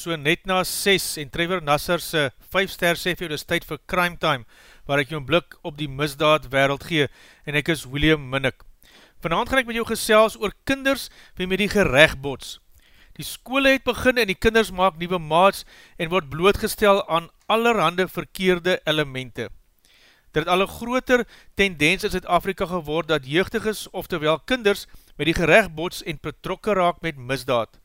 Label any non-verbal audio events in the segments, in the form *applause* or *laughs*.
is so net na 6 en Trevor Nasser se 5 ster sê vir jou, dit is tyd vir Crime Time, waar ek jou een blik op die misdaad wereld gee, en ek is William Minnick. Vanavond gaan ek met jou gesels oor kinders wie met die gerecht bots. Die skole het begin en die kinders maak nieuwe maats en word blootgestel aan allerhande verkeerde elemente. Dit het al een groter tendens in Zuid-Afrika geword dat jeugdiges, oftewel kinders, met die gerecht bots en betrokke raak met misdaad.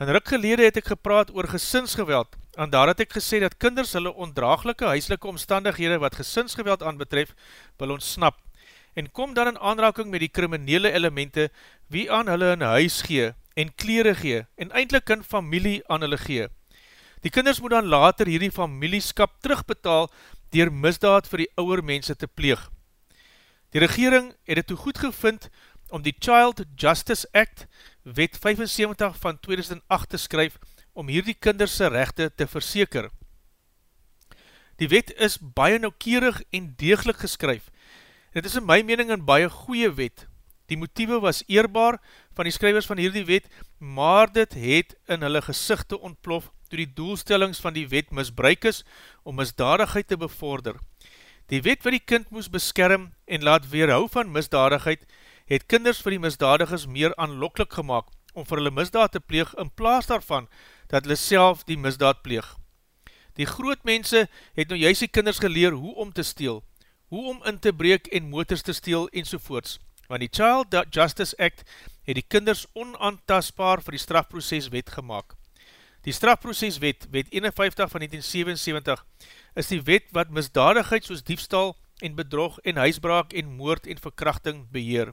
In ruk gelede het ek gepraat oor gesinsgeweld, en daar het ek gesê dat kinders hulle ondraaglike huiselike omstandighede wat gesinsgeweld aanbetref, wil ontsnap, en kom dan in aanraking met die kriminele elemente wie aan hulle in huis gee, en kleren gee, en eindelijk in familie aan hulle gee. Die kinders moet dan later hierdie familieskap terugbetaal dier misdaad vir die ouwe mense te pleeg. Die regering het het toe goed gevind om die Child Justice Act wet 75 van 2008 te skryf om hierdie kinderse rechte te verseker. Die wet is baie noukierig en deeglik geskryf. Dit is in my mening een baie goeie wet. Die motieve was eerbaar van die skrywers van hierdie wet, maar dit het in hulle gezichte ontplof toe die doelstellings van die wet misbruik is om misdadigheid te bevorder. Die wet wat die kind moes beskerm en laat weerhou van misdadigheid het kinders vir die misdadigers meer aanloklik gemaakt om vir hulle misdaad te pleeg in plaas daarvan dat hulle self die misdaad pleeg. Die groot mense het nou juist die kinders geleer hoe om te steel, hoe om in te breek en motors te steel en sovoorts, want die Child Justice Act het die kinders onaantastbaar vir die strafproces wet gemaakt. Die strafproces wet, wet 51 van 1977, is die wet wat misdadigheid soos diefstal en bedrog en huisbraak en moord en verkrachting beheer.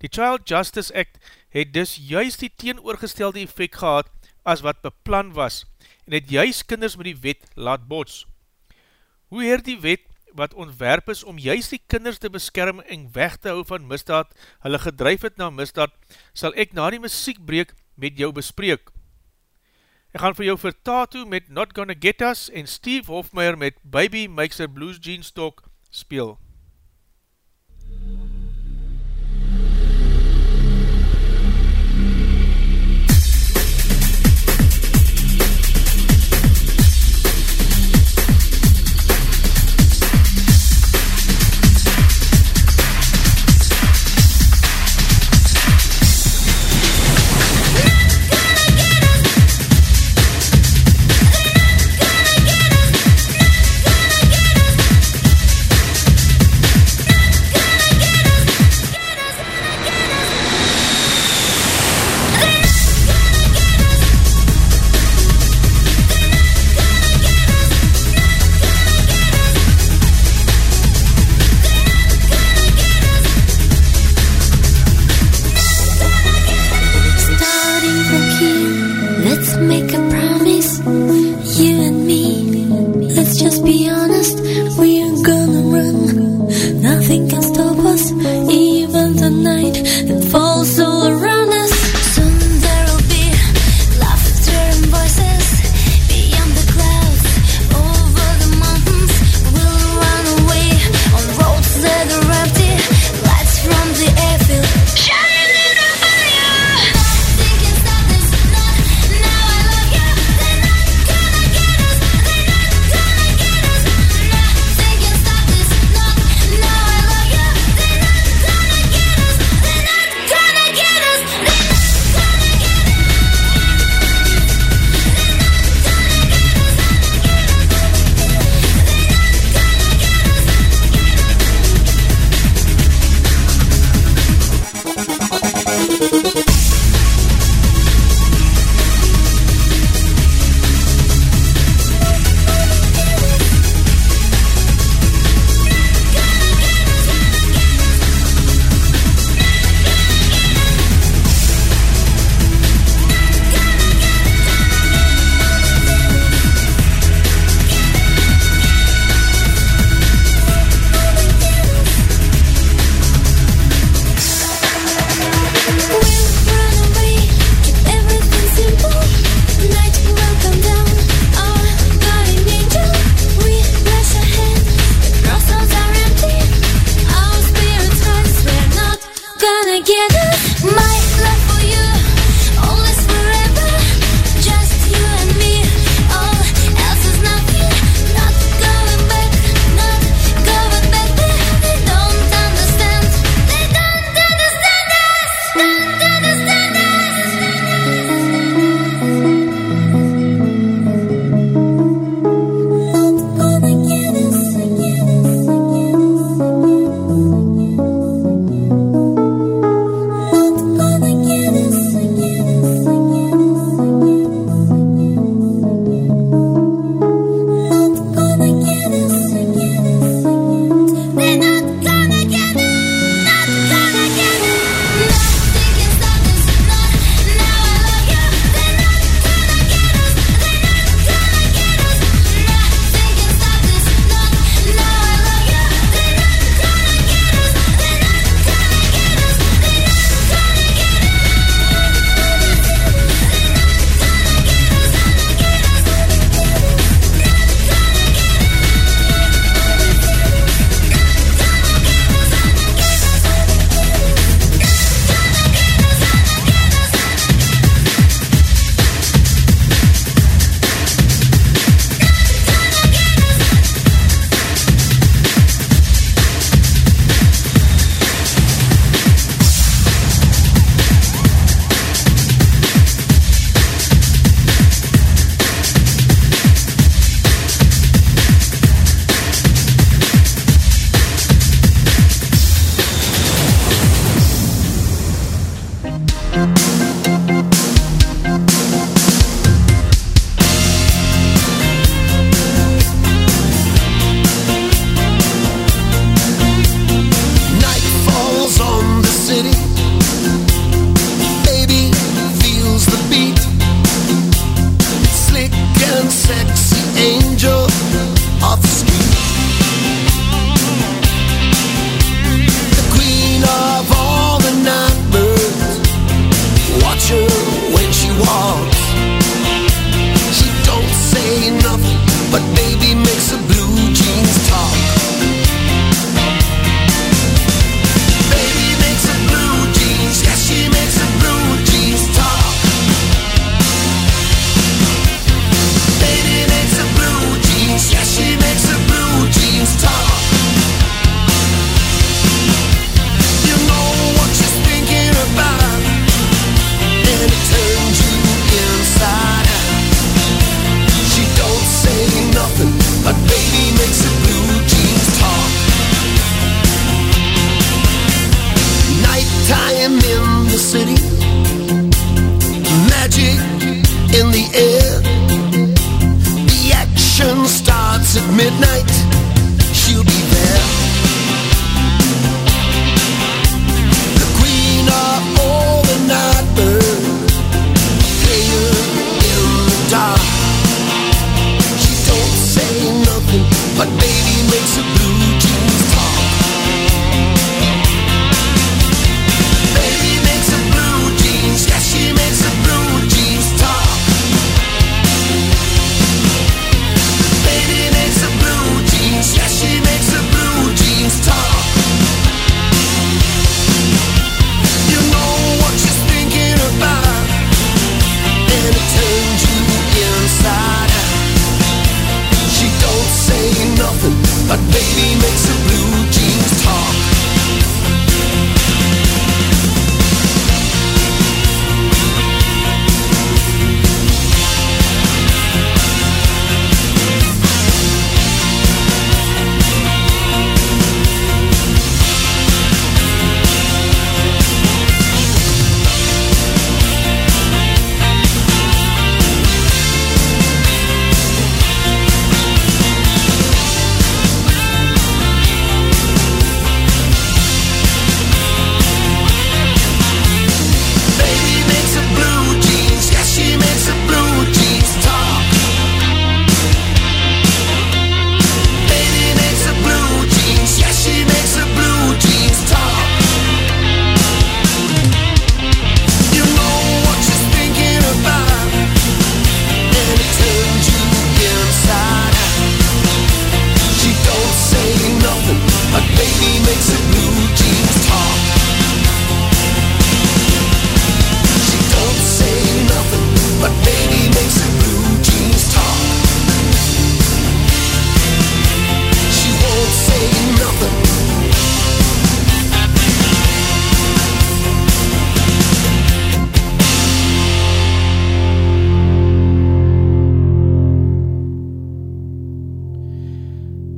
Die Child Justice Act het dus juist die teenoorgestelde effect gehad as wat beplan was en het juist kinders met die wet laat bots. Hoe heer die wet wat ontwerp is om juist die kinders te beskerm en weg te hou van misdaad, hulle gedryf het na misdaad, sal ek na die muziekbreek met jou bespreek. Ek gaan vir jou vir Tatu met Not Gonna Get Us en Steve Hofmeyer met Baby Makes a Blues Jeans Talk speel.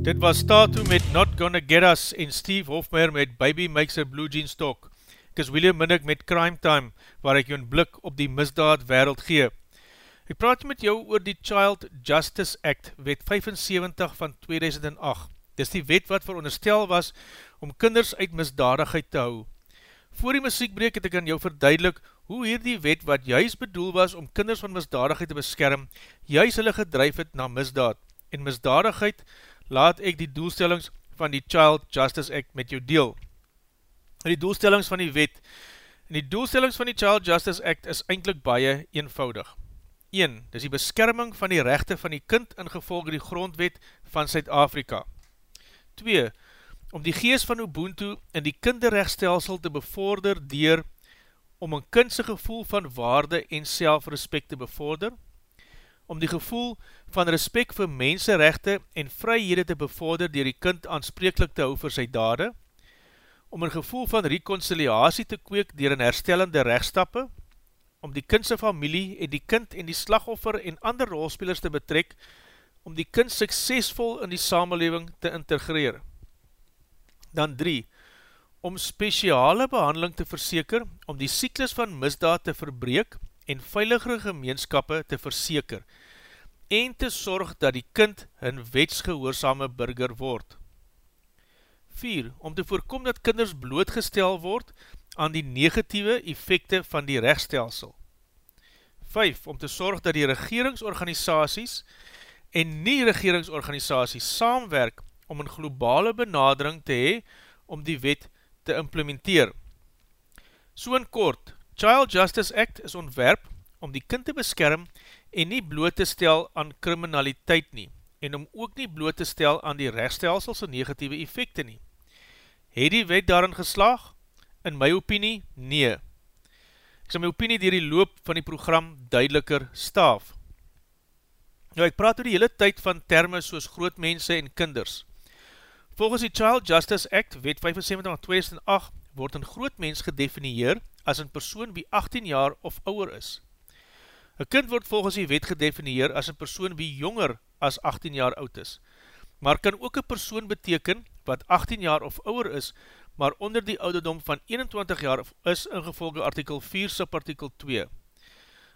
Was Tatu met Not Gonna Get Us en Steve Hofmeyer met Baby Makes a Blue Jeans Talk. Ek is William Minnick met Crime Time, waar ek jou een blik op die misdaad wereld gee. Ek praat met jou oor die Child Justice Act, wet 75 van 2008. Dis die wet wat veronderstel was om kinders uit misdadigheid te hou. Voor die muziekbreek het ek aan jou verduidelik hoe hier die wet wat juist bedoel was om kinders van misdadigheid te beskerm, juist hulle gedrijf het na misdaad. En misdadigheid laat ek die doelstellings van die Child Justice Act met jou deel. Die doelstellings van die wet die doelstellings van die Child Justice Act is eindelijk baie eenvoudig. 1. Dis die beskerming van die rechte van die kind in gevolge die grondwet van Suid-Afrika. 2. Om die geest van Ubuntu in die kinderrechtstelsel te bevorder dier om een kindse gevoel van waarde en selfrespect te bevorder om die gevoel van respect vir menserechte en vryhede te bevorder dier die kind aanspreeklik te hou vir sy dade, om een gevoel van reconciliatie te kweek dier een herstellende rechtstappe, om die kindse familie en die kind en die slagoffer en ander rolspelers te betrek, om die kind suksesvol in die samenleving te integreer. Dan 3. om speciale behandeling te verseker om die cyklus van misdaad te verbreek en veiligere gemeenskappe te verseker en te sorg dat die kind een wetsgehoorzame burger word. 4. Om te voorkom dat kinders blootgestel word aan die negatieve effecte van die rechtstelsel. 5. Om te sorg dat die regeringsorganisaties en nie regeringsorganisaties saamwerk om een globale benadering te hee om die wet te implementeer. So in kort, Child Justice Act is ontwerp om die kind te beskerm en nie bloot te stel aan kriminaliteit nie, en om ook nie bloot te stel aan die rechtstelselse negatieve effecte nie. Het die wet daarin geslaag? In my opinie, nee. Ek sal my opinie dier die loop van die program duideliker staaf. Nou, ek praat oor die hele tyd van termen soos grootmense en kinders. Volgens die Child Justice Act, wet 75-2008, word een groot mens gedefinieer as een persoon wie 18 jaar of ouwer is. Een kind word volgens die wet gedefinieer as een persoon wie jonger as 18 jaar oud is, maar kan ook een persoon beteken wat 18 jaar of ouwer is, maar onder die ouderdom van 21 jaar is in gevolge artikel 4 subartikel 2.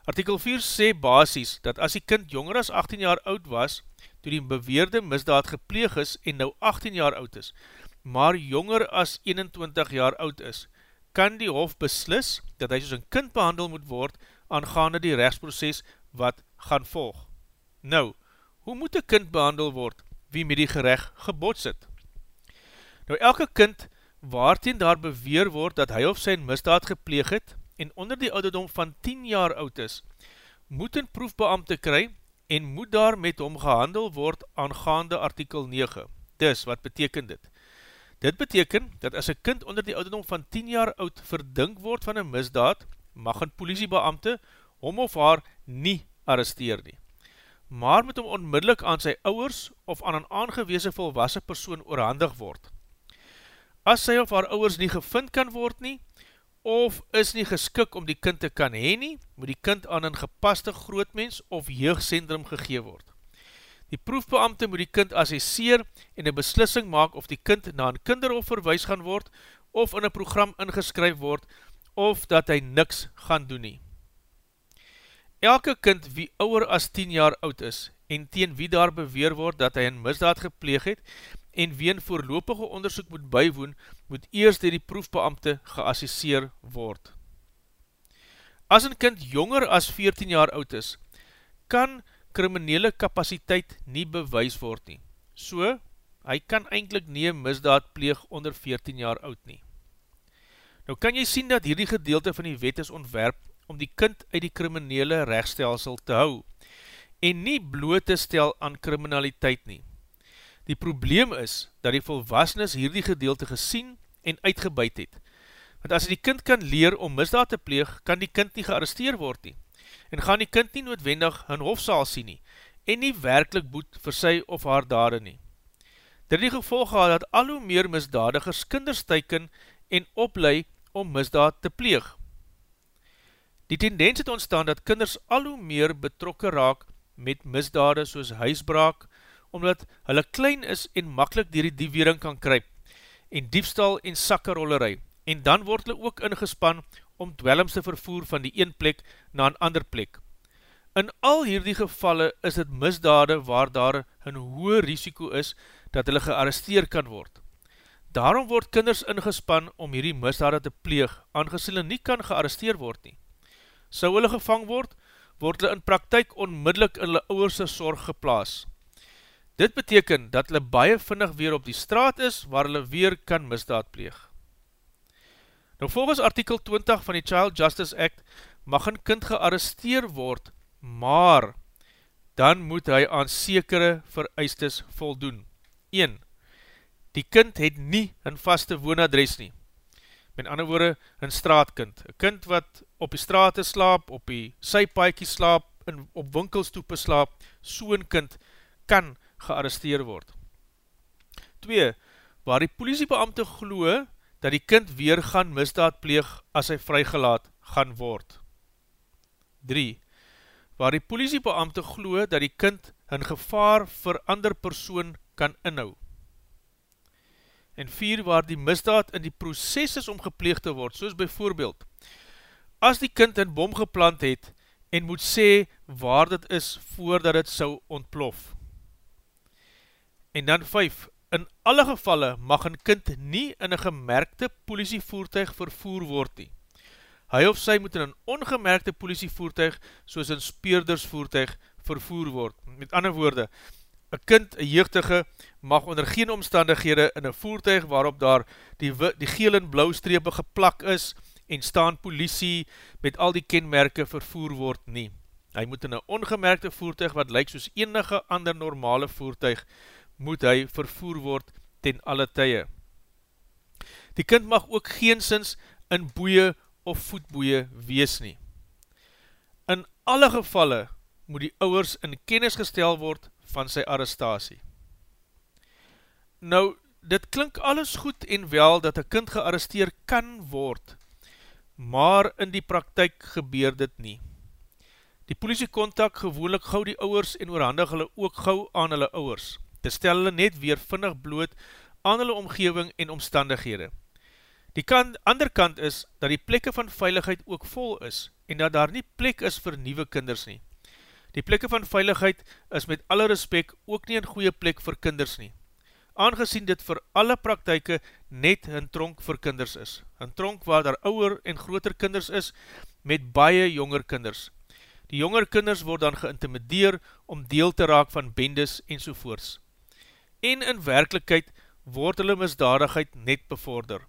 Artikel 4 sê basis dat as die kind jonger as 18 jaar oud was, toe die beweerde misdaad gepleeg is en nou 18 jaar oud is, maar jonger as 21 jaar oud is, kan die hof beslis dat hy soos een kind behandel moet word aangaande die rechtsproces wat gaan volg. Nou, hoe moet een kind behandel word wie met die gerecht gebots het? Nou, elke kind waarteen daar beweer word dat hy of sy misdaad gepleeg het en onder die ouderdom van 10 jaar oud is, moet een proefbeamte kry en moet daar met hom gehandel word aangaande artikel 9. Dis, wat beteken dit? Dit beteken dat as een kind onder die ouderdom van 10 jaar oud verdink word van een misdaad, mag een politiebeamte hom of haar nie arresteer nie. Maar moet hom onmiddellik aan sy ouwers of aan een aangeweese volwassen persoon oorhandig word. As sy of haar ouwers nie gevind kan word nie, of is nie geskik om die kind te kan heen nie, moet die kind aan een gepaste grootmens of jeugdcentrum gegee word. Die proefbeamte moet die kind assesseer en een beslissing maak of die kind na een kinderhof verwijs gaan word of in een program ingeskryf word of dat hy niks gaan doen nie. Elke kind wie ouwer as 10 jaar oud is en teen wie daar beweer word dat hy een misdaad gepleeg het en wie een voorlopige onderzoek moet bywoon, moet eerst dier die proefbeamte geassesseer word. As een kind jonger as 14 jaar oud is, kan kriminele kapasiteit nie bewys word nie. So, hy kan eindelijk nie misdaad pleeg onder 14 jaar oud nie. Nou kan jy sien dat hierdie gedeelte van die wet is ontwerp om die kind uit die kriminele rechtstelsel te hou en nie bloot te stel aan kriminaliteit nie. Die probleem is dat die volwassenes hierdie gedeelte gesien en uitgebuid het. Want as die kind kan leer om misdaad te pleeg, kan die kind nie gearresteer word nie en gaan die kind nie noodwendig hun hofsaal sien nie, en nie werkelijk boet vir sy of haar dade nie. Dit die gevolg gehad dat al hoe meer misdadigers kinders teiken en oplei om misdaad te pleeg. Die tendens het ontstaan dat kinders al hoe meer betrokke raak met misdade soos huisbraak, omdat hulle klein is en makkelijk dier die diewering kan kryp, en diefstal en sakkerollerij, en dan word hulle ook ingespan om dwellings te vervoer van die een plek na een ander plek. In al hierdie gevalle is het misdade waar daar een hoë risiko is dat hulle gearresteer kan word. Daarom word kinders ingespan om hierdie misdade te pleeg, aangezien hulle nie kan gearresteer word nie. Sou hulle gevang word, word hulle in praktijk onmiddellik in hulle ouwerse sorg geplaas. Dit beteken dat hulle baie vinnig weer op die straat is, waar hulle weer kan misdaad pleeg. Nou volgens artikel 20 van die Child Justice Act mag een kind gearresteer word, maar dan moet hy aan sekere vereistes voldoen. 1. Die kind het nie een vaste woonadres nie. Met ander woorde, een straatkind. Een kind wat op die straat slaap, op die sypaakie slaap, en op winkelstoepe slaap, so'n kind kan gearresteer word. 2. Waar die politiebeamte gloe, dat die kind weer gaan misdaad pleeg as hy vrygelaat gaan word. 3. Waar die politiebeamte glo dat die kind een gevaar vir ander persoon kan inhou. en 4 waar die misdaad in die proces is om gepleeg te word, soos bijvoorbeeld, as die kind een bom geplant het en moet sê waar dit is voordat het sou ontplof. En dan 5, in alle gevalle mag een kind nie in een gemerkte politievoertuig vervoer word nie. Hy of sy moet in een ongemerkte politievoertuig soos een speurdersvoertuig vervoer word. Met ander woorde, een kind, een jeugdige, mag onder geen omstandighede in een voertuig waarop daar die, die geel en blauw strepe geplak is en staan politie met al die kenmerke vervoer word nie. Hy moet in een ongemerkte voertuig wat lyk soos enige ander normale voertuig moet hy vervoer word ten alle tye. Die kind mag ook geensins in boeie of voetboeie wees nie. In alle gevalle moet die ouwers in kennis gestel word van sy arrestatie. Nou, dit klink alles goed en wel dat een kind gearresteer kan word, maar in die praktijk gebeur dit nie. Die politie kontak gewoonlik gauw die ouwers en oorhandig hulle ook gauw aan hulle ouwers, te stel hulle net weer vinnig bloot aan hulle omgeving en omstandighede. Die kant, ander kant is, dat die plekke van veiligheid ook vol is, en dat daar nie plek is vir nieuwe kinders nie. Die plekke van veiligheid is met alle respect ook nie een goeie plek vir kinders nie. Aangezien dit vir alle praktijke net een tronk vir kinders is. Een tronk waar daar ouwer en groter kinders is met baie jonger kinders. Die jonger kinders word dan geïntimideer om deel te raak van bendes en sovoorts. En in werkelijkheid word hulle misdadigheid net bevorder.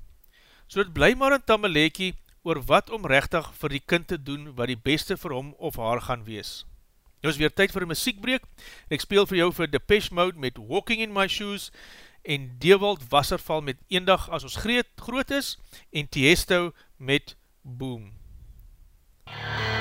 So het bly maar in Tamalekie oor wat om rechtig vir die kind te doen wat die beste vir hom of haar gaan wees. Nou is weer tyd vir een muziekbreek en ek speel vir jou vir Depeche Mode met Walking in My Shoes en Dewald Wasserval met Eendag as ons groot, groot is en Tiesto met Boom. MUZIEK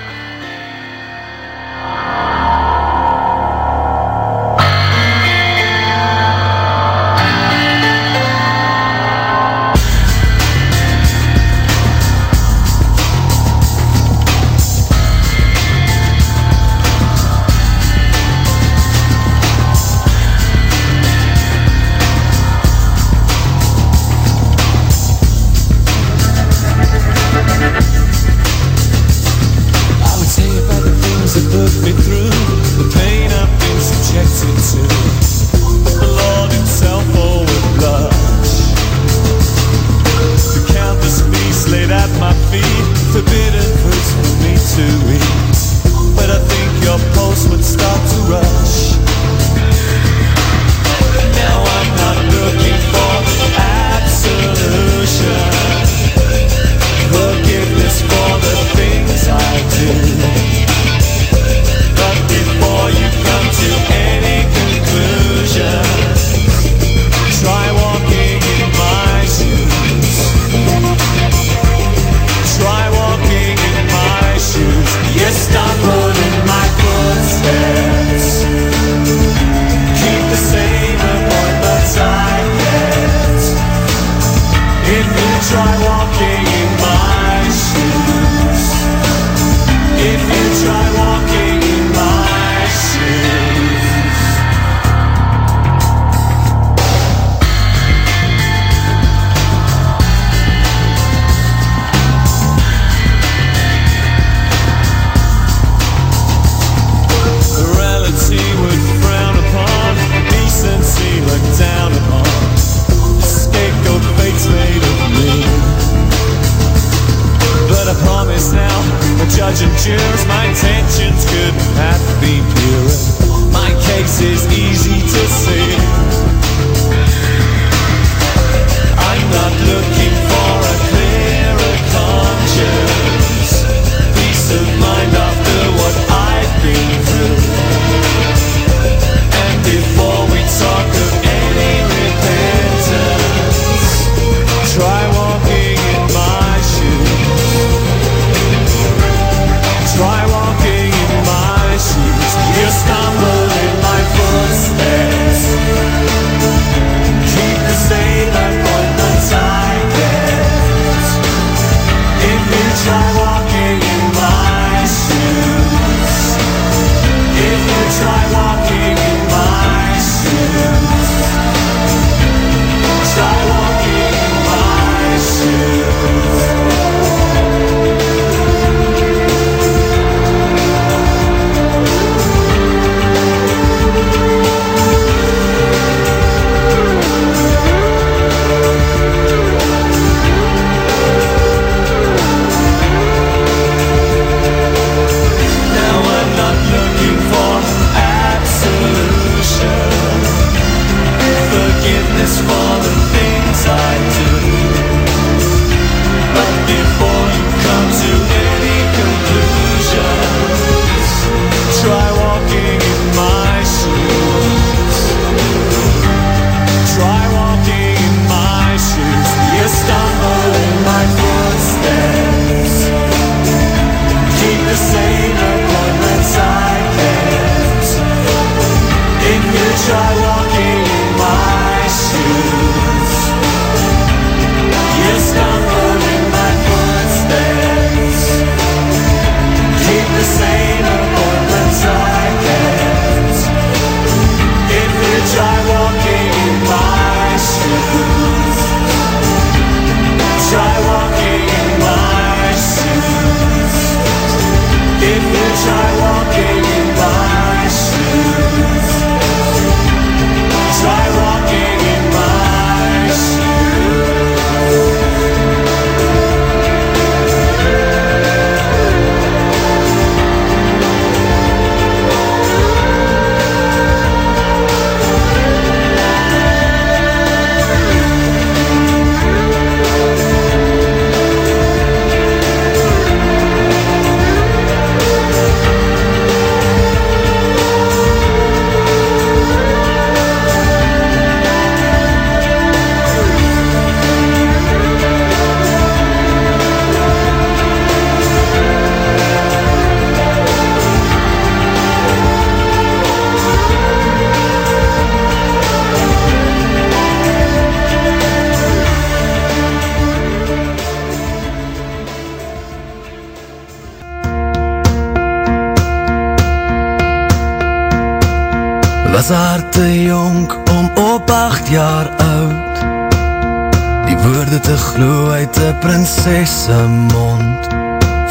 prinsesse mond.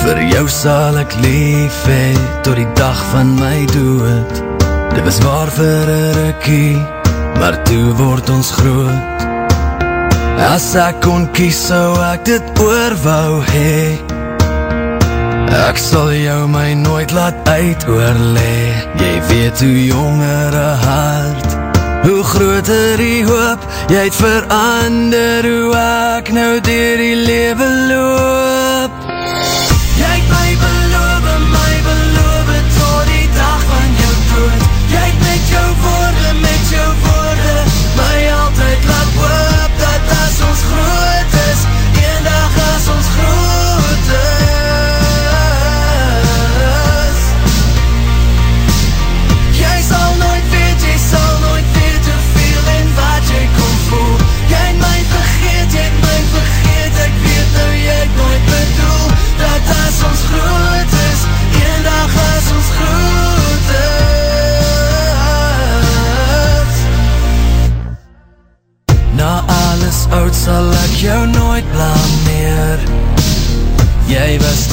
Vir jou sal ek lief hee tot die dag van my dood. Dit was waar vir een rikkie, maar toe word ons groot. As ek kon kies, so ek dit oor wou hee Ek sal jou my nooit laat uit oorlee Jy weet hoe jongere hart Hoe groter die hoop Jy het verander hoe ek nou dier die leven loop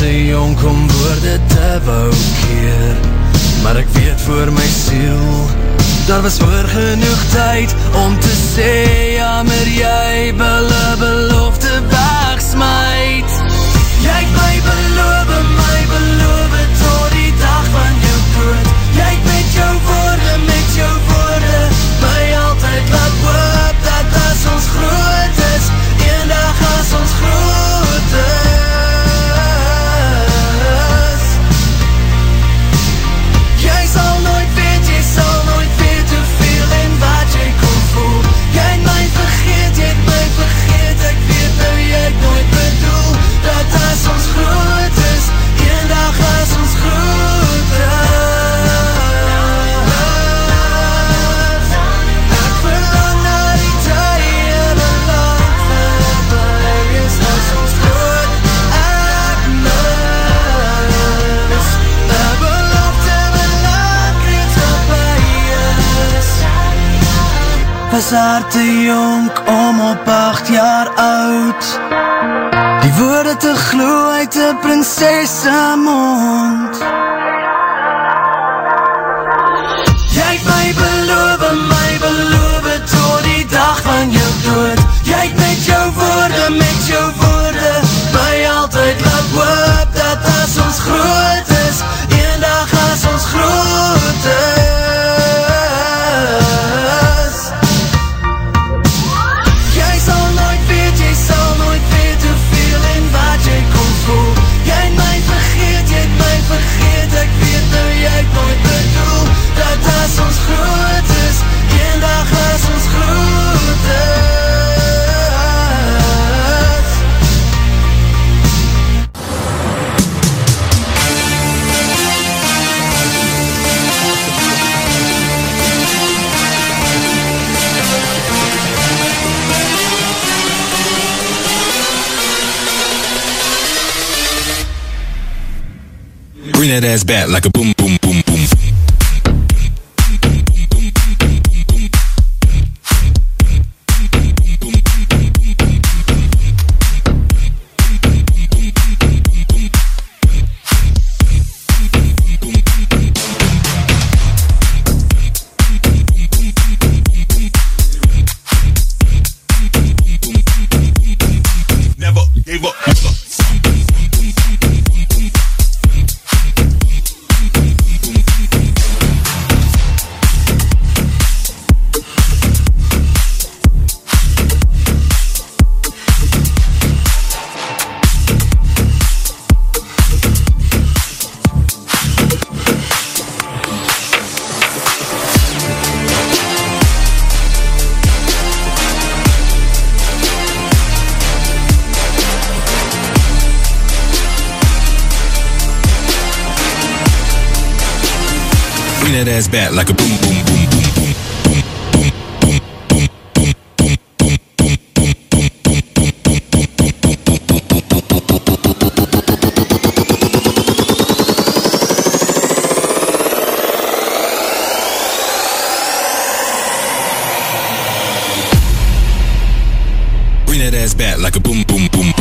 te jong om woorde te wou keer. Maar ek weet voor my siel Daar was oor genoeg tyd om te sê Jammer jy wil een belofte wegsmijt Jy het my beloof, my beloof Tot die dag van jou dood. Jy het met jou woorde, haar te jonk om op acht jaar oud. Die woorde te glo uit die prinsesse mond. Jy het my beloof, my beloof Tot die dag van jou dood. Jy het met jou woorde, met jou woorde ass back like a boom. back like a boom, boom, boom, boom. Bring that ass back like a boom, boom, boom.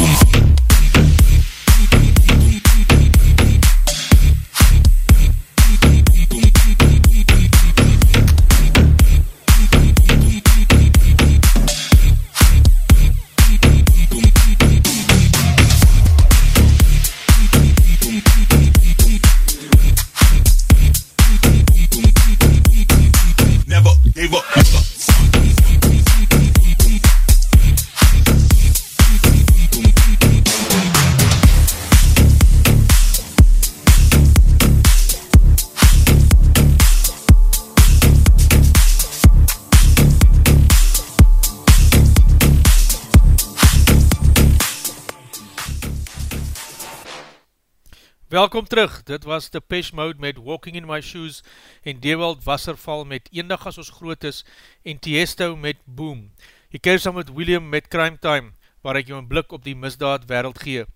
80, dit was Depeche Mode met Walking in My Shoes en Dewald Wasserval met Eendag as ons groot is en Tiesto met Boom. Jy keer saam met William met Crime Time, waar ek jou een blik op die misdaad wereld gee.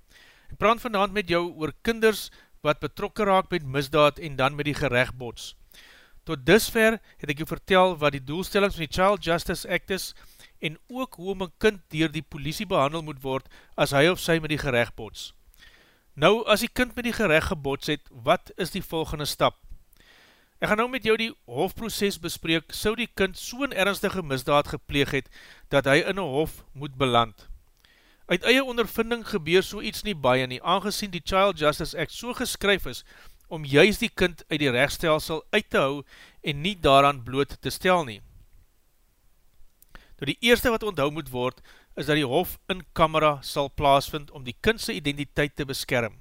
Ek praat vanavond met jou oor kinders wat betrokken raak met misdaad en dan met die gerechtbots. Tot disver het ek jou vertel wat die doelstellings van die Child Justice Act is en ook hoe om een kind dier die politie behandel moet word as hy of sy met die gerechtbots. Nou, as die kind met die gerecht gebots het, wat is die volgende stap? Ek gaan nou met jou die hofproces bespreek, so die kind so'n ernstige misdaad gepleeg het, dat hy in een hof moet beland. Uit eie ondervinding gebeur so iets nie baie nie, aangezien die Child Justice Act so geskryf is, om juist die kind uit die rechtstelsel uit te hou en nie daaraan bloot te stel nie. Nou die eerste wat onthou moet word, is dat die hof in camera sal plaasvind om die kindse identiteit te beskerm.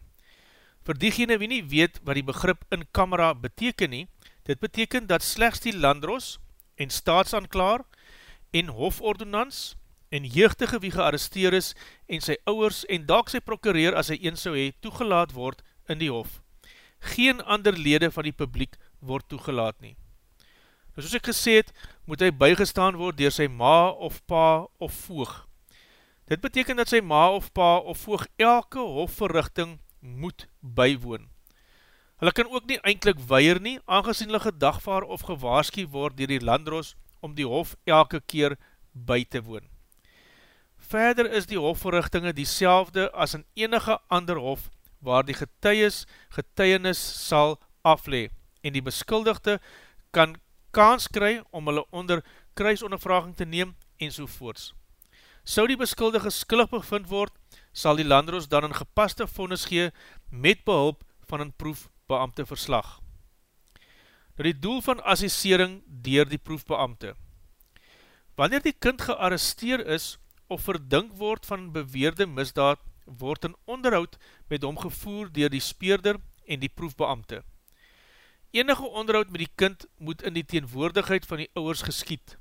Voor diegene wie nie weet wat die begrip in camera beteken nie, dit beteken dat slechts die landros en staatsanklaar en hofordonans en jeugdige wie gearresteer is en sy ouwers en dalk sy prokureer as hy een sou hee toegelaat word in die hof. Geen ander lede van die publiek word toegelaat nie. Nou soos ek gesê het, moet hy bygestaan word dier sy ma of pa of voog. Dit beteken dat sy ma of pa of voog elke hofverrichting moet bywoon. Hulle kan ook nie eindelijk weier nie, aangezien hulle gedagvaar of gewaarski word dier die landros om die hof elke keer by te woon. Verder is die hofverrichtinge die as in enige ander hof waar die getuies getuienis sal aflee en die beskuldigde kan kans kry om hulle onder kruisondervraging te neem en sovoorts. Sou die beskuldige skuldig bevind word, sal die landroos dan een gepaste vonnis gee met behulp van een proefbeamte verslag. Nou die doel van assessering dier die proefbeamte. Wanneer die kind gearresteer is of verdink word van beweerde misdaad, word een onderhoud met hom gevoer dier die speerder en die proefbeamte. Enige onderhoud met die kind moet in die teenwoordigheid van die ouwers geskiet.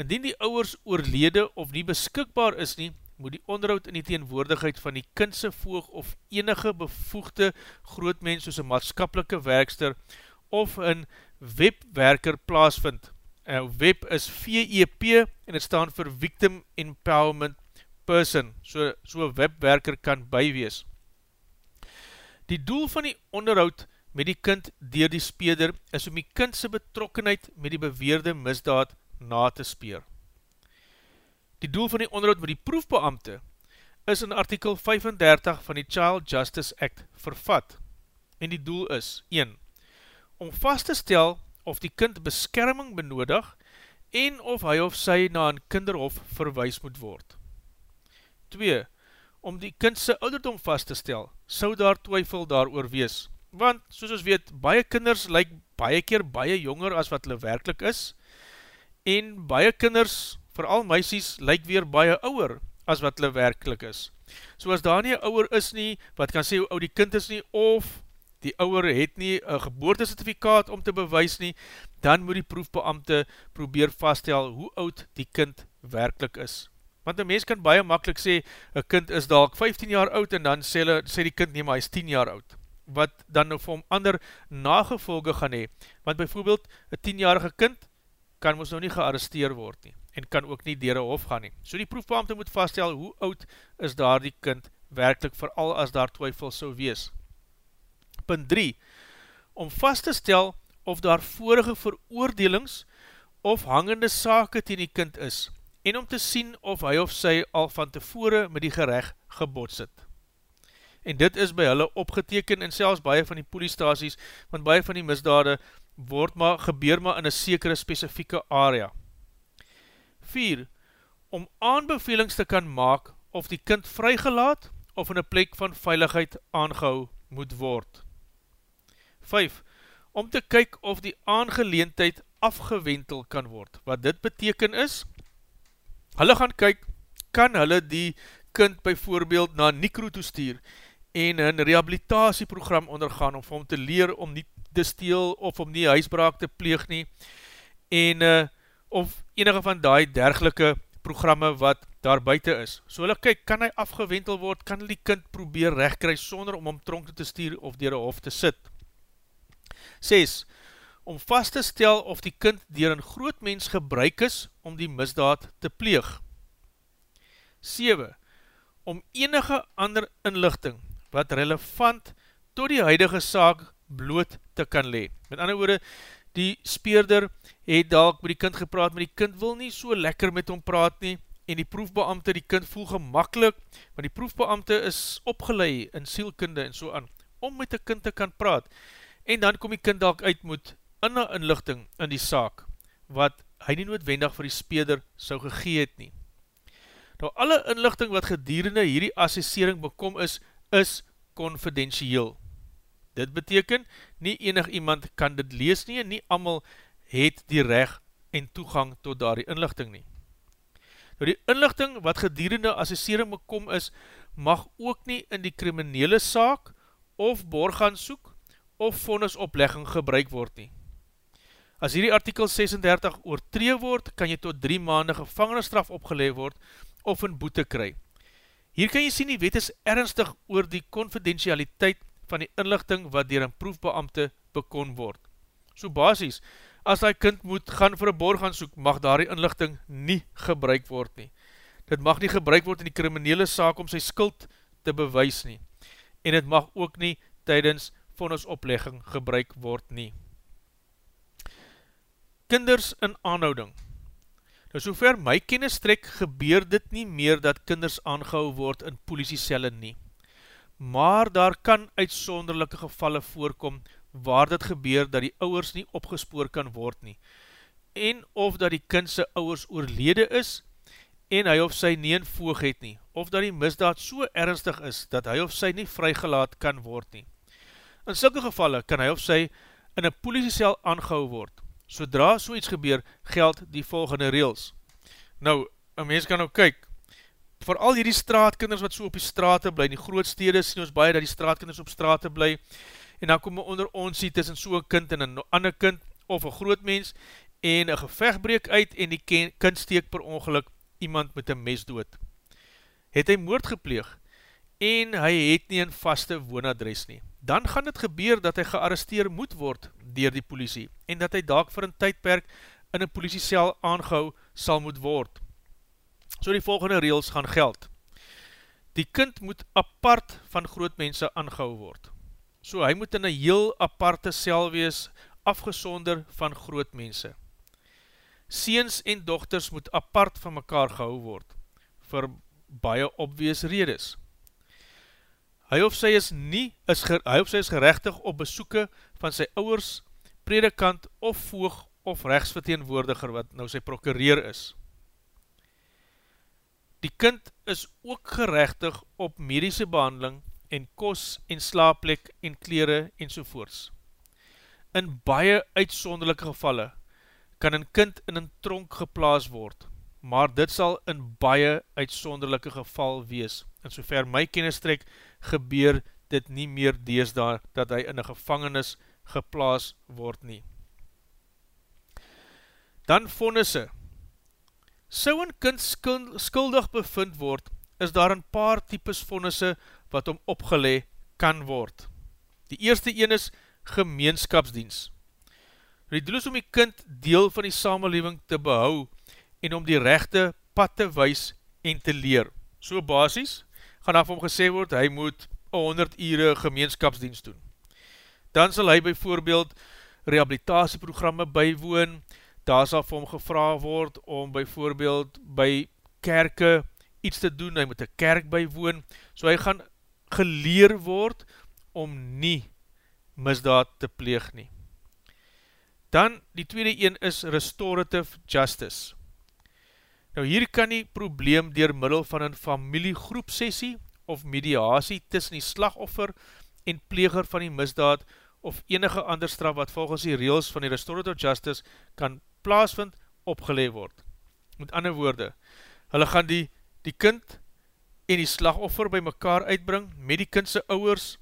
Indien die ouwers oorlede of nie beskikbaar is nie, moet die onderhoud in die teenwoordigheid van die kindse voog of enige bevoegde grootmens soos een maatskapelike werkster of een webwerker plaasvind. En web is VEP en het staan vir Victim Empowerment Person, so, so webwerker kan bywees. Die doel van die onderhoud met die kind dier die speder is om die kindse betrokkenheid met die beweerde misdaad na te speer. Die doel van die onderhoud met die proefbeamte is in artikel 35 van die Child Justice Act vervat en die doel is 1. Om vast te stel of die kind beskerming benodig en of hy of sy na een kinderhof verwijs moet word. 2. Om die kindse ouderdom vast te stel, sou daar twyfel daar wees, want soos ons weet, baie kinders lyk baie keer baie jonger as wat hulle werkelijk is, en baie kinders, vooral meisies, lyk weer baie ouwer as wat hulle werkelijk is. So as daar nie ouwer is nie, wat kan sê hoe oud die kind is nie, of die ouwer het nie een geboortecertifikaat om te bewys nie, dan moet die proefbeamte probeer vaststel hoe oud die kind werkelijk is. Want een mens kan baie makkelijk sê, een kind is dalk 15 jaar oud, en dan sê, sê die kind nie, maar hy is 10 jaar oud wat dan nou vir hom ander nagevolge gaan hee. Want bijvoorbeeld, een tienjarige kind kan ons nou nie gearresteer word nie, en kan ook nie dier een hof gaan nie. So die proefbeamte moet vaststel, hoe oud is daar die kind werkelijk, vooral as daar twyfel so wees. Punt 3. Om vast te stel of daar vorige veroordelings of hangende sake teen die kind is, en om te sien of hy of sy al van tevore met die gerecht gebots het. En dit is by hulle opgeteken en selfs baie van die poliestasies, want baie van die misdade word maar, gebeur maar in een sekere specifieke area. 4. Om aanbevelings te kan maak of die kind vrygelaat of in een plek van veiligheid aangehou moet word. 5. Om te kyk of die aangeleentheid afgewentel kan word. Wat dit beteken is, hulle gaan kyk, kan hulle die kind byvoorbeeld na Nikro toestuur en een rehabilitatieprogram ondergaan om om te leer om nie te steel of om nie huisbraak te pleeg nie en uh, of enige van die dergelike programme wat daar buiten is. So hulle kyk, kan hy afgewentel word, kan die kind probeer rechtkry sonder om om tronk te stuur of dier een hof te sit. 6. Om vast te stel of die kind dier een groot mens gebruik is om die misdaad te pleeg. 7. Om enige ander inlichting wat relevant tot die huidige saak bloot te kan le. Met ander woorde, die speerder het dalk met die kind gepraat, maar die kind wil nie so lekker met hom praat nie, en die proefbeamte, die kind voel gemakkelijk, want die proefbeamte is opgeleid in sielkunde en so aan, om met die kind te kan praat, en dan kom die kind dalk uit moet in een inlichting in die saak, wat hy nie noodwendig vir die speerder sou gegeet nie. Nou alle inlichting wat gedierende hierdie assessering bekom is, is confidentieel. Dit beteken, nie enig iemand kan dit lees nie, nie amal het die reg en toegang tot daar die inlichting nie. Nou die inlichting wat gedierende assessering bekom is, mag ook nie in die kriminele saak of borgaan soek of vonnisoplegging gebruik word nie. As hierdie artikel 36 oortree word, kan jy tot 3 maande gevangenisstraf opgeleid word of een boete kry. Hier kan jy sien die wet is ernstig oor die confidentialiteit van die inlichting wat dier een proefbeamte bekon word. So basis, as die kind moet gaan vir een borg gaan soek, mag daar die inlichting nie gebruik word nie. Dit mag nie gebruik word in die kriminele saak om sy skuld te bewys nie. En het mag ook nie tydens vonnisoplegging gebruik word nie. Kinders in aanhouding Nou sover my kennis trek, gebeur dit nie meer dat kinders aangehou word in politiecelle nie maar daar kan uitsonderlijke gevalle voorkom waar dit gebeur dat die ouwers nie opgespoor kan word nie, en of dat die kindse ouwers oorlede is, en hy of sy nie een voog het nie, of dat die misdaad so ernstig is, dat hy of sy nie vrygelaat kan word nie. In sulke gevalle kan hy of sy in een politiecel aangehou word. Sodra so iets gebeur, geld die volgende reels. Nou, een mens kan nou kyk, vir al hierdie straatkinders wat so op die straat bly, in die groot stede sien ons baie dat die straatkinders op straat bly, en dan kom onder ons sien tussen so'n kind en een ander kind, of een groot mens, en een gevecht breek uit, en die kind steek per ongeluk iemand met een mes dood. Het hy moord gepleeg, en hy het nie een vaste woonadres nie. Dan gaan het gebeur dat hy gearresteer moet word dier die politie, en dat hy daak vir een tydperk in een politiecel aangehou sal moet word so die volgende reels gaan geld. Die kind moet apart van grootmense aangehou word. So hy moet in een heel aparte cel wees, afgesonder van grootmense. Seens en dochters moet apart van mekaar gehou word, vir baie obwees redes. Hy of sy is nie, is hy of sy is gerechtig op besoeke van sy ouwers, predikant of voog of rechtsverteenwoordiger wat nou sy prokureer is. Die kind is ook gerechtig op medische behandeling en kos en slaapplek en kleren en sovoorts. In baie uitsonderlijke gevalle kan een kind in een tronk geplaas word, maar dit sal in baie uitsonderlijke geval wees. En sover my kennis trek, gebeur dit nie meer dees daar, dat hy in een gevangenis geplaas word nie. Dan vonnisse, Sou een kind skuldig bevind word, is daar een paar types vonnisse wat om opgelee kan word. Die eerste een is gemeenskapsdienst. Die doel is om die kind deel van die samenleving te behou en om die rechte pad te wees en te leer. So basis gaan af om gesê word, hy moet 100 ure gemeenskapsdienst doen. Dan sal hy bijvoorbeeld rehabilitatieprogramme bywoon, daar sal vir hom gevra word om byvoorbeeld by kerke iets te doen, hy moet een kerk bywoon, so hy gaan geleer word om nie misdaad te pleeg nie. Dan, die tweede een is restorative justice. Nou hier kan die probleem dier middel van een familiegroep sessie of mediatie tussen die slagoffer en pleger van die misdaad of enige ander straf wat volgens die reels van die restorative justice kan plaasvind opgeleef word. Met ander woorde, hulle gaan die, die kind en die slagoffer by mekaar uitbring met die kindse ouwers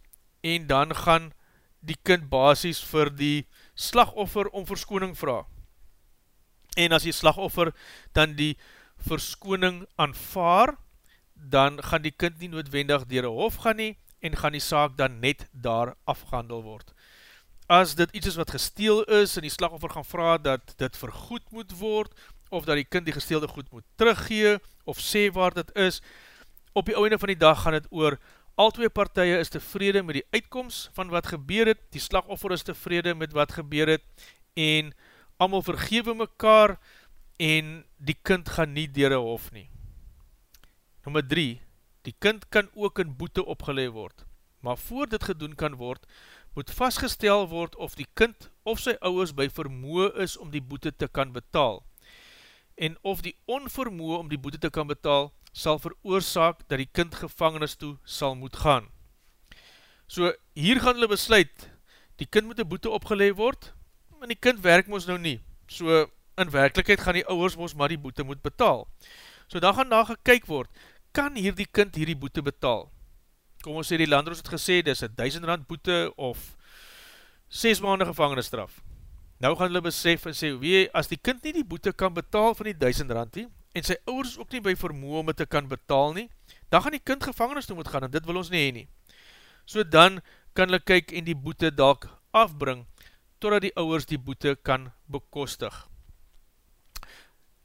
en dan gaan die kind basis vir die slagoffer om verskoning vraag. En as die slagoffer dan die verskoning aanvaar, dan gaan die kind nie noodwendig dier een hof gaan nie en gaan die saak dan net daar afgehandel word. As dit iets is wat gesteel is en die slagoffer gaan vraag dat dit vergoed moet word, of dat die kind die gesteelde goed moet teruggee, of sê waar dit is, op die oude van die dag gaan het oor al twee partije is tevrede met die uitkomst van wat gebeur het, die slagoffer is tevrede met wat gebeur het, en allemaal vergewe mekaar, en die kind gaan nie dier een hof nie. Nummer 3, die kind kan ook in boete opgeleid word, maar voor dit gedoen kan word, moet vastgestel word of die kind of sy ouwers by vermoe is om die boete te kan betaal, en of die onvermoe om die boete te kan betaal, sal veroorzaak dat die kind gevangenis toe sal moet gaan. So hier gaan hulle besluit, die kind moet een boete opgeleid word, en die kind werk moes nou nie. So in werkelijkheid gaan die ouwers moes maar die boete moet betaal. So dan gaan daar gekyk word, kan hier die kind hier die boete betaal? Kom ons sê die landroos het gesê, dit is een duizend rand boete of 6 maanden gevangenisstraf. Nou gaan hulle besef en sê, wie, as die kind nie die boete kan betaal van die duizend rand nie, en sy ouders ook nie by vermoe om het te kan betaal nie, dan gaan die kind gevangenis toe moet gaan, en dit wil ons nie heen nie. So dan kan hulle kyk en die boete dalk afbring, totdat die ouders die boete kan bekostig.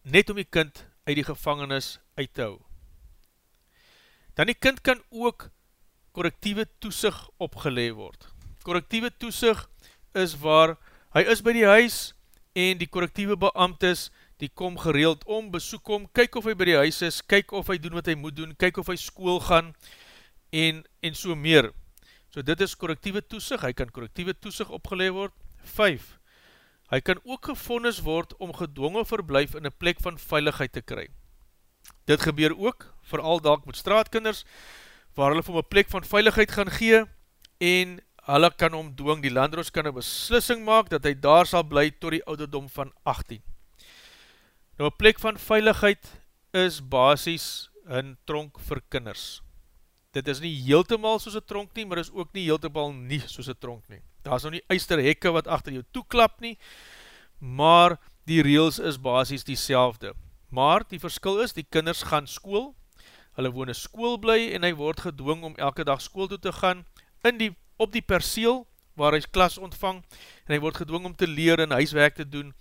Net om die kind uit die gevangenis uit te hou. Dan die kind kan ook correctieve toesig opgeleid word. Correctieve toesig is waar hy is by die huis en die correctieve beamtes die kom gereeld om, besoek om, kyk of hy by die huis is, kyk of hy doen wat hy moet doen, kyk of hy school gaan, en, en so meer. So dit is correctieve toesig, hy kan correctieve toesig opgeleid word. 5. Hy kan ook gevondes word om gedwongen verblijf in een plek van veiligheid te kry. Dit gebeur ook, vooral dalk met straatkinders, waar hulle vir een plek van veiligheid gaan gee, en hulle kan omdoong, die landroos kan een beslissing maak, dat hy daar sal bly tot die ouderdom van 18. Nou, plek van veiligheid is basis een tronk vir kinders. Dit is nie heeltemaal soos een tronk nie, maar is ook nie heeltemaal nie soos een tronk nie. Daar is nou nie eisterhekke wat achter jou toeklap nie, maar die reels is basis die selfde. Maar die verskil is, die kinders gaan school, hulle woon in school bly en hy word gedwong om elke dag school toe te gaan, in die, op die perseel waar hy klas ontvang, en hy word gedwong om te leer en huiswerk te doen,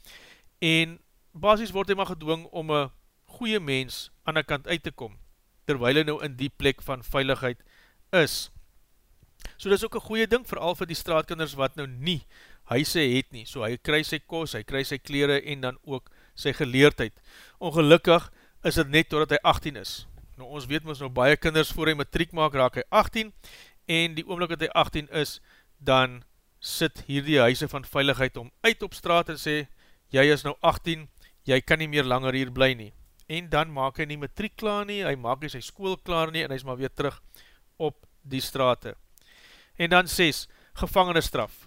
en basis word hy maar gedwong om een goeie mens aan die kant uit te kom, terwijl hy nou in die plek van veiligheid is. So dit is ook een goeie ding, vooral vir die straatkinders wat nou nie huise het nie, so hy kry sy kos, hy kry sy kleren en dan ook sy geleerdheid. Ongelukkig is het net totdat hy 18 is. Nou ons weet ons nou baie kinders voor hy matriek maak, raak hy 18, en die oomlik dat hy 18 is, dan sit hier die huise van veiligheid om uit op straat en sê, jy is nou 18, jy kan nie meer langer hier bly nie. En dan maak hy nie matriek klaar nie, hy maak nie sy school klaar nie, en hy is maar weer terug op die strate. En dan 6, gevangenisstraf.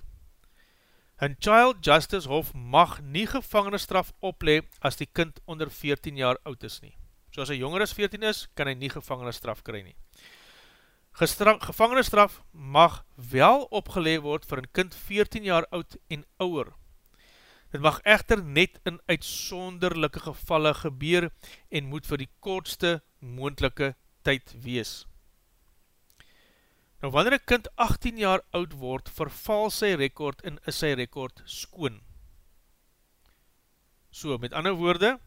Een child justice hof mag nie gevangenisstraf oplee as die kind onder 14 jaar oud is nie. So as hy jonger as 14 is, kan hy nie gevangenisstraf kry nie. Gevangenisstraf mag wel opgelee word vir een kind 14 jaar oud en ouwer, Dit mag echter net in uitsonderlijke gevalle gebeur en moet vir die kortste moendelike tyd wees. Nou wanneer een kind 18 jaar oud word, verval sy rekord en is sy rekord skoon. So, met ander woorde,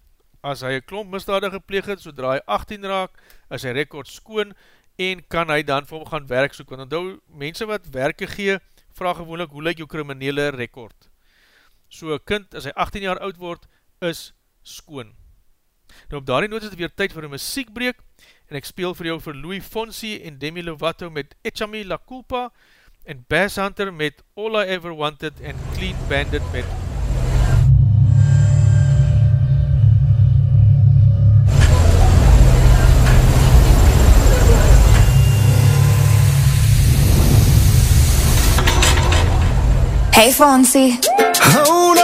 As hy een klomp misdadig gepleeg het, sodra hy 18 raak, is hy rekord skoon en kan hy dan vir hom gaan werk soek. Want onthou, mense wat werke gee, vraag gewoonlik, hoe lyk jou kriminele rekord? So, kind, as hy 18 jaar oud word, is skoon. Nou op daarie noot is het weer tyd vir een muziekbreek en ek speel vir jou vir Louis Fonsi en Demi Lovato met Echami La Culpa en Bass Hunter met All I Ever Wanted en Clean Bandit met Hey Fonsi. Oh no.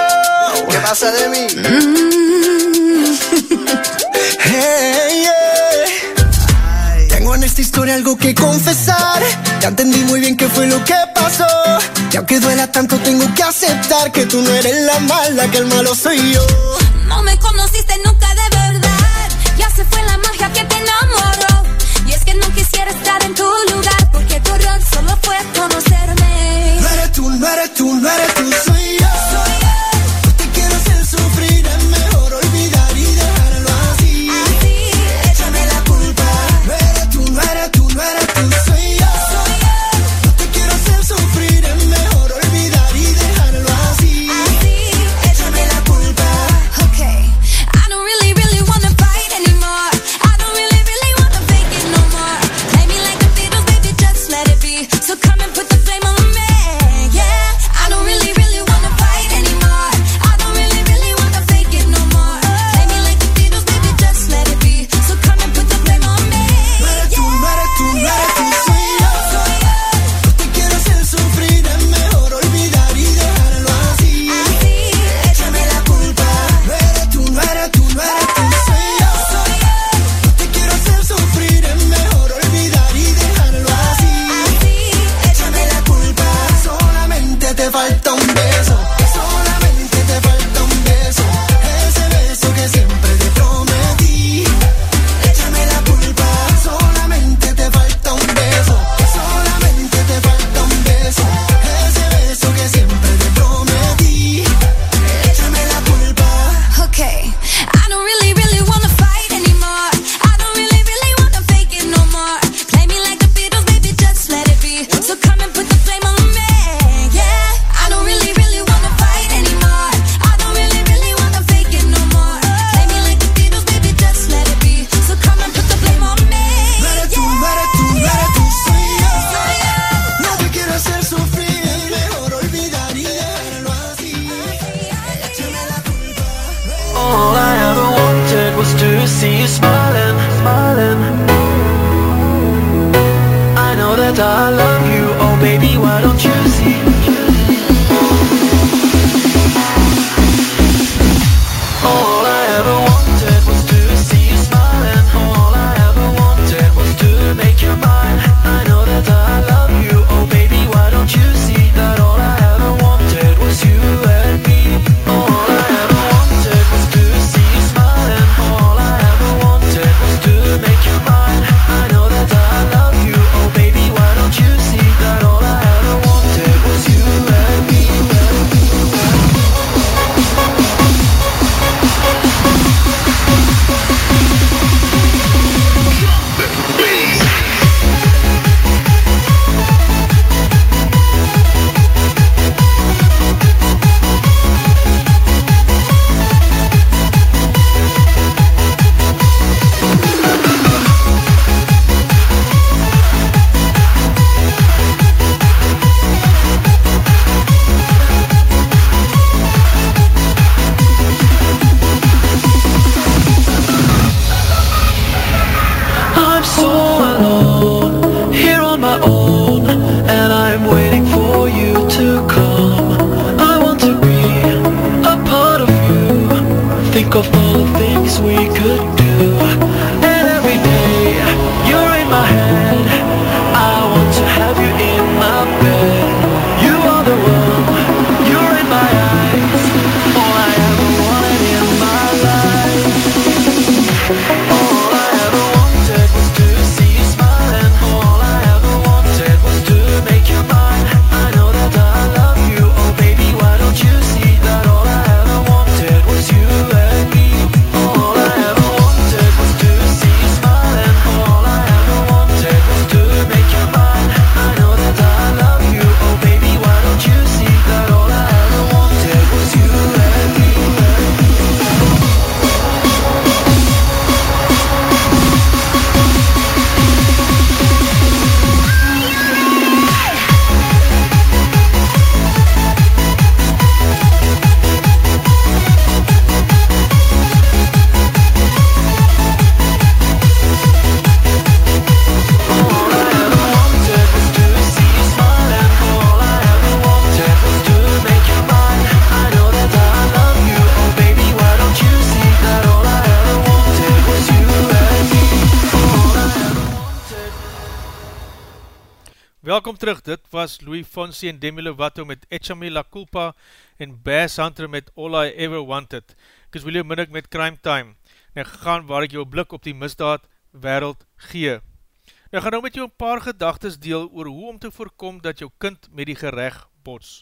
¿Qué pasa de mí? Mm. *laughs* Hey. Tengo en esta historia algo que confesar. Ya entendí muy bien qué fue lo que pasó. Y aunque duela tanto, tengo que aceptar que tú no eres la mala, que el malo soy yo. No me conociste nunca de verdad. Ya se fue la magia que te quisiera estar en tu lugar porque tu error solo fue conocerme. No eres tú, no eres tú, no eres tú, soy yo. Soy Welkom terug, dit was Louis Fonsi en Demi Lovato met Echami La Culpa en Bass Hunter met All I Ever Wanted. Ek is William Minnick met Crime Time en ek gaan waar ek jou blik op die misdaad wereld gee. Nou gaan nou met jou een paar gedagtes deel oor hoe om te voorkom dat jou kind met die gerecht bots.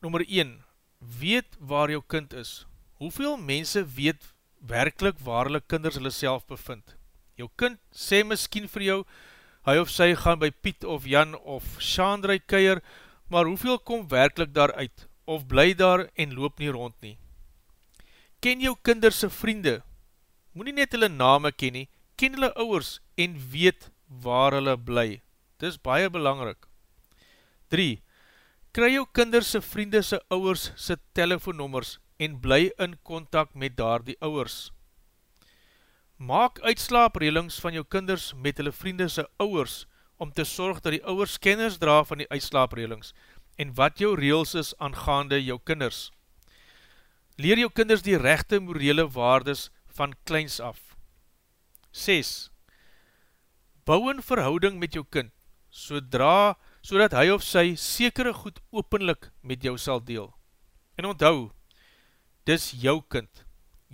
Nummer 1. Weet waar jou kind is. Hoeveel mense weet werkelijk waar hulle kinders hulle self bevind? Jou kind sê miskien vir jou, hy of sy gaan by Piet of Jan of Shandrey keier, maar hoeveel kom werkelijk daaruit, of bly daar en loop nie rond nie? Ken jou kinderse vriende, moet nie net hulle name ken nie, ken hulle ouwers en weet waar hulle bly. Dit is baie belangrik. 3. Kry jou kinderse vriendese ouwers sy telefoonnommers en bly in contact met daar die ouwers. Maak uitslaaprelings van jou kinders met hulle vriendese ouwers om te sorg dat die ouwers kenners dra van die uitslaaprelings en wat jou reels is aangaande jou kinders. Leer jou kinders die rechte morele waardes van kleins af. 6. Bou een verhouding met jou kind, sodra, so dat hy of sy sekere goed openlik met jou sal deel. En onthou, dis jou kind.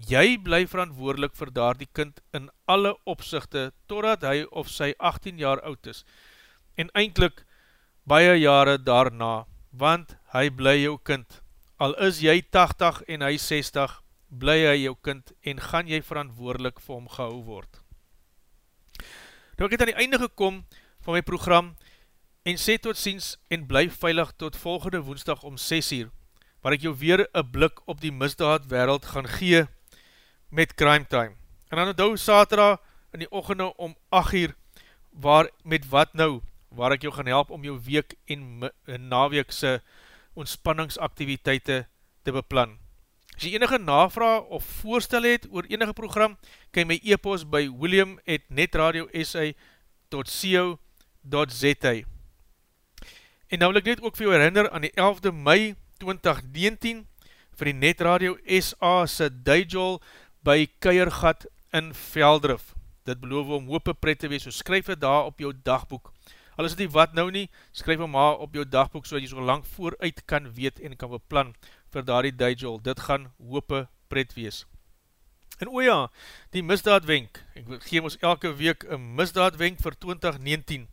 Jy bly verantwoordelik vir daar die kind in alle opzichte, totdat hy of sy 18 jaar oud is, en eindelijk baie jare daarna, want hy bly jou kind. Al is jy 80 en hy 60, bly hy jou kind en gaan jy verantwoordelik vir hom gehou word. Nou ek het aan die einde gekom van my program en sê tot ziens en bly veilig tot volgende woensdag om 6 uur, waar ek jou weer een blik op die misdaad wereld gaan gee met Crime Time. En dan onthou saterdag in die ochende om 8 uur, waar met wat nou, waar ek jou gaan help om jou week en, naweekse ontspanningsaktiviteite te beplan. As jy enige navraag of voorstel het oor enige program, kan jy my e-post by william at netradio.sa.co.za En nou wil ek net ook vir jou herinner aan die 11de mei 2019 vir die Netradio SA se Dijol by Keiergat in Veldrif. Dit beloof om hoope pret te wees, so skryf het daar op jou dagboek. Al is dit wat nou nie, skryf hom maar op jou dagboek, so dat jy so lang vooruit kan weet en kan beplan vir daar die Dijol. Dit gaan hoope pret wees. En o ja, die misdaadwenk, ek geef ons elke week een misdaadwenk vir 2019.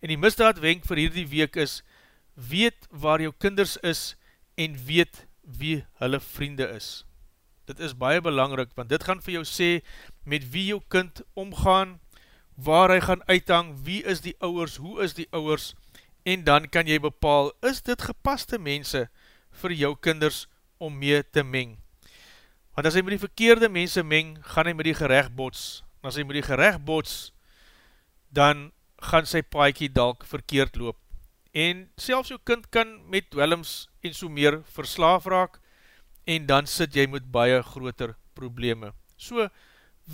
En die misdaadwenk vir hierdie week is, weet waar jou kinders is en weet wie hulle vriende is. Dit is baie belangrik, want dit gaan vir jou sê met wie jou kind omgaan, waar hy gaan uithang, wie is die ouwers, hoe is die ouwers, en dan kan jy bepaal, is dit gepaste mense vir jou kinders om mee te meng. Want as hy met die verkeerde mense meng, gaan hy met die gerecht bots. En as hy met die gerecht bots, dan gaan sy paaikie dalk verkeerd loop. En selfs jou kind kan met dwellings en so meer verslaaf raak, en dan sit jy met baie groter probleme. So,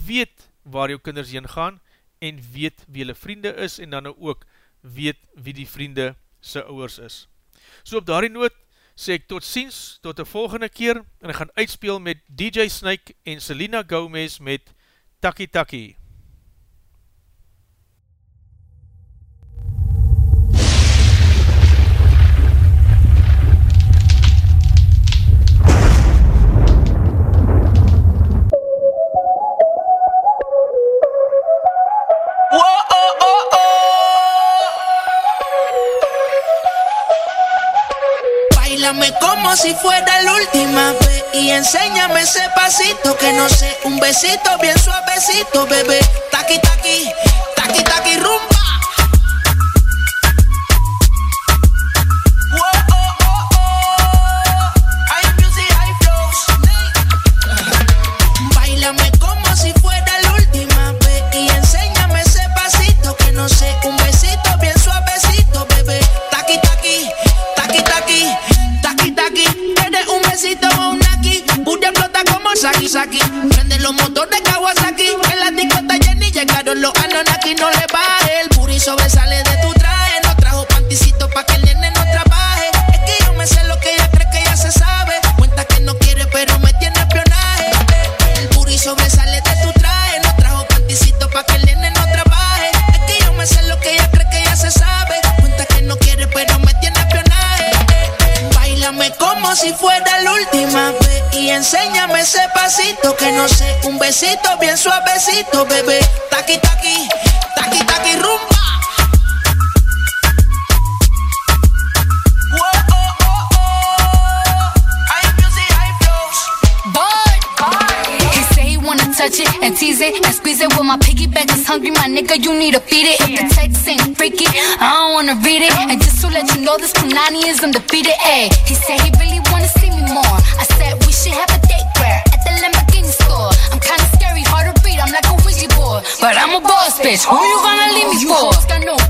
weet waar jou kinders heen gaan, en weet wie hulle vriende is, en dan ook weet wie die vriende sy ouwers is. So op daarie noot, sê ek tot ziens, tot die volgende keer, en ek gaan uitspeel met DJ Snake en Selena Gomez met Taki Taki. Como si fuera la última vez y enséñame ese pasito que no sé, un besito bien suavecito, bebé. Taqui taqui, taqui taqui rumba. Sé, un besito bien suavecito, bebé. Taqui taqui, taqui taqui rumba. Touch it and tease it and squeeze it. Well, my piggyback is hungry, my nigga. You need to feed it. If the text ain't freaky, I don't wanna read it. And just to let you know, this Punani is undefeated. Ayy, he said he really wanna see me more. I said but I'm a boss bitch. Who you gonna leave me for?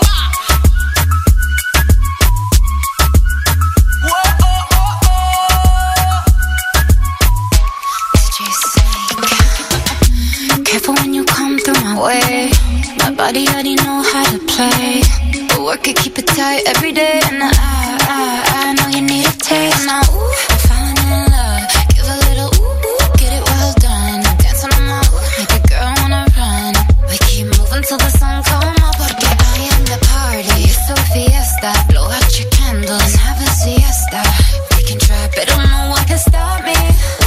My way. My body already know how to play. But work it, keep it tight every day. And I, I, I know you need a taste. Now, ooh, I'm falling in love. Give a little ooh, ooh, get it well done. Dance on my ooh, make a girl wanna run. We keep moving till the sun come up. Porque I am the party. It's a fiesta. Blow out your candles and have a siesta. We can try, but no one can stop me.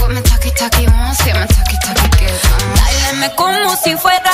What my talkie talkie wants, get my talkie talkie get on. Báilame como si fuera